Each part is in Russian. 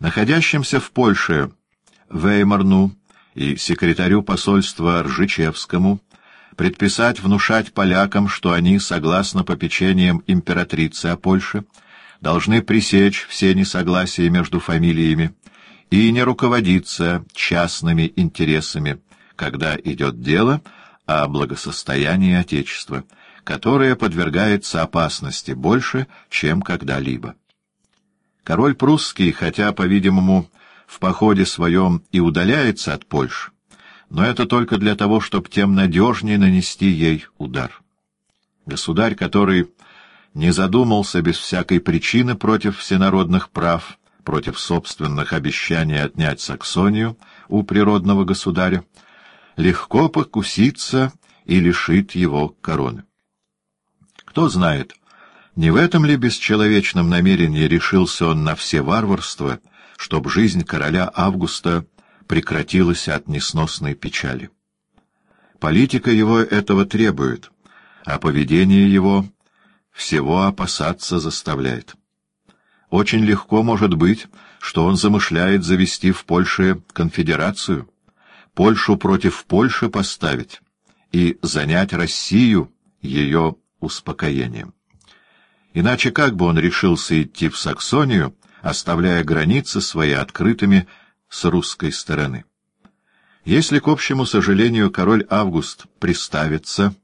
Находящимся в Польше Веймарну и секретарю посольства Ржичевскому предписать внушать полякам, что они, согласно попечениям императрицы о Польше, должны пресечь все несогласия между фамилиями и не руководиться частными интересами, когда идет дело о благосостоянии Отечества, которое подвергается опасности больше, чем когда-либо. Король прусский, хотя, по-видимому, в походе своем и удаляется от Польши, но это только для того, чтобы тем надежнее нанести ей удар. Государь, который не задумался без всякой причины против всенародных прав, против собственных обещаний отнять Саксонию у природного государя, легко покусится и лишит его короны. Кто знает, не в этом ли бесчеловечном намерении решился он на все варварства, чтоб жизнь короля Августа прекратилась от несносной печали. Политика его этого требует, а поведение его всего опасаться заставляет. Очень легко может быть, что он замышляет завести в Польше конфедерацию, Польшу против Польши поставить и занять Россию ее успокоением. Иначе как бы он решился идти в Саксонию, оставляя границы свои открытыми с русской стороны. Если, к общему сожалению, король Август приставится,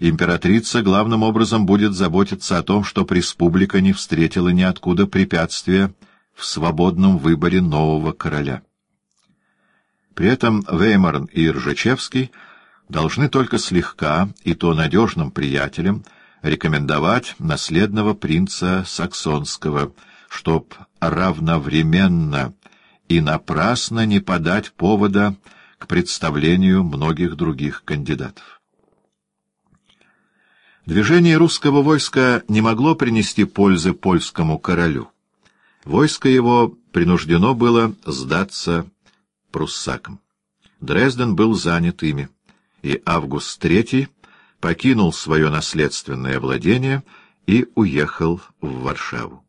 императрица главным образом будет заботиться о том, что республика не встретила ниоткуда препятствия в свободном выборе нового короля. При этом Веймарн и Ржачевский должны только слегка, и то надежным приятелям, рекомендовать наследного принца Саксонского — чтоб равновременно и напрасно не подать повода к представлению многих других кандидатов. Движение русского войска не могло принести пользы польскому королю. Войско его принуждено было сдаться пруссакам. Дрезден был занят ими, и Август III покинул свое наследственное владение и уехал в Варшаву.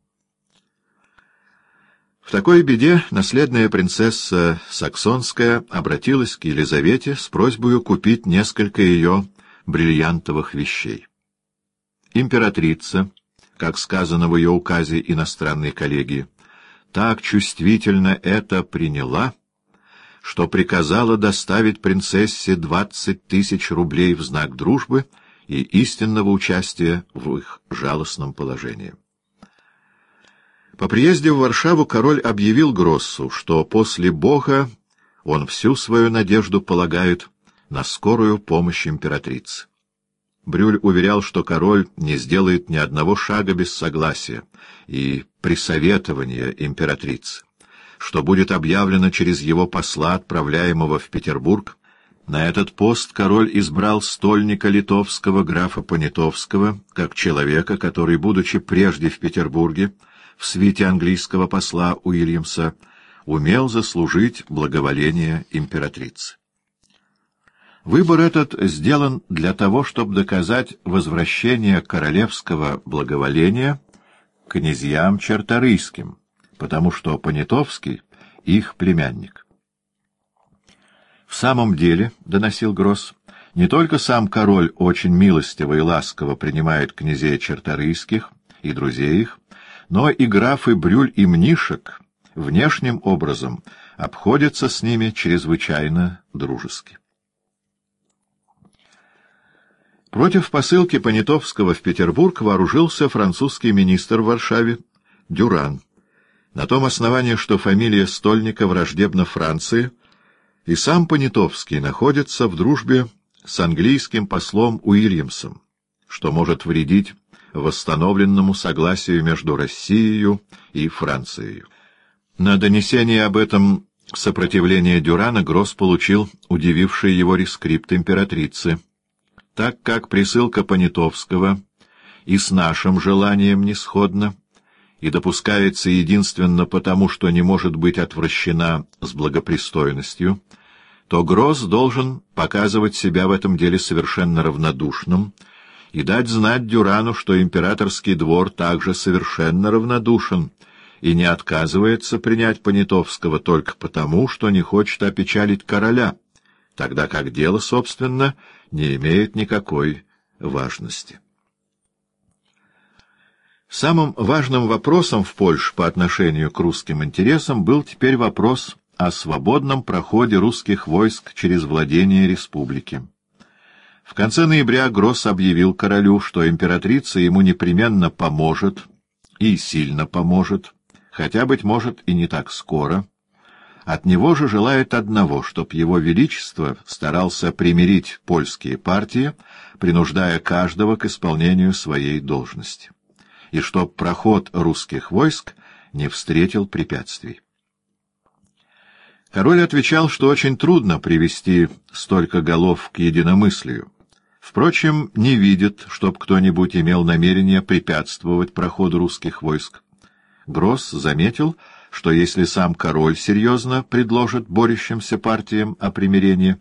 В такой беде наследная принцесса Саксонская обратилась к Елизавете с просьбой купить несколько ее бриллиантовых вещей. Императрица, как сказано в ее указе иностранной коллегии, так чувствительно это приняла, что приказала доставить принцессе двадцать тысяч рублей в знак дружбы и истинного участия в их жалостном положении. По приезде в Варшаву король объявил Гроссу, что после Бога он всю свою надежду полагает на скорую помощь императрицы. Брюль уверял, что король не сделает ни одного шага без согласия и присоветования императрицы, что будет объявлено через его посла, отправляемого в Петербург. На этот пост король избрал стольника литовского графа Понятовского, как человека, который, будучи прежде в Петербурге, в свете английского посла Уильямса, умел заслужить благоволение императрицы. Выбор этот сделан для того, чтобы доказать возвращение королевского благоволения князьям черторийским, потому что Понятовский — их племянник. В самом деле, — доносил Гросс, — не только сам король очень милостиво и ласково принимает князей черторийских и друзей их, но и графы Брюль и Мнишек внешним образом обходятся с ними чрезвычайно дружески. Против посылки Понятовского в Петербург вооружился французский министр в Варшаве Дюран, на том основании, что фамилия Стольника враждебна Франции, и сам Понятовский находится в дружбе с английским послом Уильямсом, что может вредить восстановленному согласию между Россией и Францией. На донесение об этом сопротивление Дюрана Гросс получил удививший его рескрипт императрицы. Так как присылка Понятовского и с нашим желанием не сходна, и допускается единственно потому, что не может быть отвращена с благопристойностью, то Гросс должен показывать себя в этом деле совершенно равнодушным, и дать знать Дюрану, что императорский двор также совершенно равнодушен, и не отказывается принять Понятовского только потому, что не хочет опечалить короля, тогда как дело, собственно, не имеет никакой важности. Самым важным вопросом в Польше по отношению к русским интересам был теперь вопрос о свободном проходе русских войск через владение республики. В конце ноября Гросс объявил королю, что императрица ему непременно поможет, и сильно поможет, хотя, быть может, и не так скоро. От него же желает одного, чтоб его величество старался примирить польские партии, принуждая каждого к исполнению своей должности, и чтоб проход русских войск не встретил препятствий. Король отвечал, что очень трудно привести столько голов к единомыслию, Впрочем, не видит, чтоб кто-нибудь имел намерение препятствовать проходу русских войск. Гросс заметил, что если сам король серьезно предложит борющимся партиям о примирении,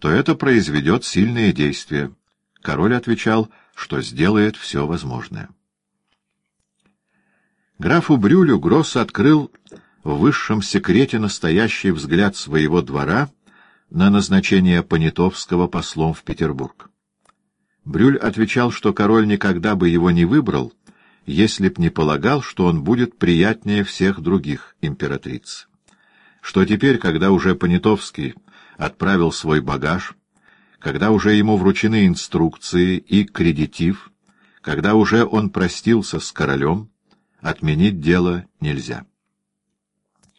то это произведет сильные действия. Король отвечал, что сделает все возможное. Графу Брюлю Гросс открыл в высшем секрете настоящий взгляд своего двора на назначение Понятовского послом в Петербург. Брюль отвечал, что король никогда бы его не выбрал, если б не полагал, что он будет приятнее всех других императриц. Что теперь, когда уже Понятовский отправил свой багаж, когда уже ему вручены инструкции и кредитив, когда уже он простился с королем, отменить дело нельзя.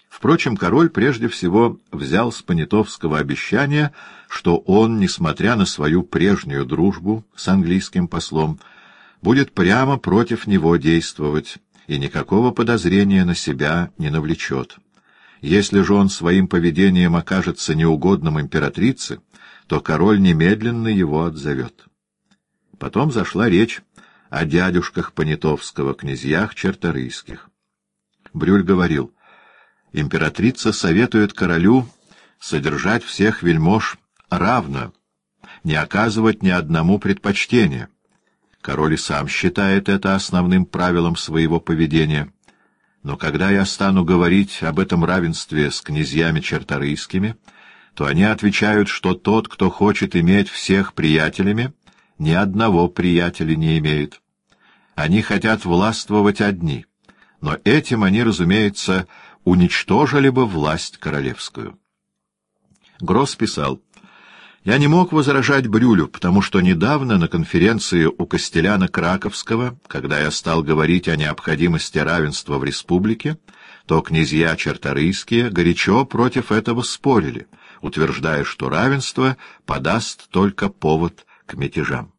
Впрочем, король прежде всего взял с Понятовского обещание, что он, несмотря на свою прежнюю дружбу с английским послом, будет прямо против него действовать и никакого подозрения на себя не навлечет. Если же он своим поведением окажется неугодным императрице, то король немедленно его отзовет. Потом зашла речь о дядюшках Понятовского, князьях черторийских. Брюль говорил — Императрица советует королю содержать всех вельмож равно, не оказывать ни одному предпочтения. Король и сам считает это основным правилом своего поведения. Но когда я стану говорить об этом равенстве с князьями черторийскими, то они отвечают, что тот, кто хочет иметь всех приятелями, ни одного приятеля не имеет. Они хотят властвовать одни, но этим они, разумеется, уничтожили бы власть королевскую. Гросс писал, «Я не мог возражать Брюлю, потому что недавно на конференции у Костеляна Краковского, когда я стал говорить о необходимости равенства в республике, то князья черторийские горячо против этого спорили, утверждая, что равенство подаст только повод к мятежам.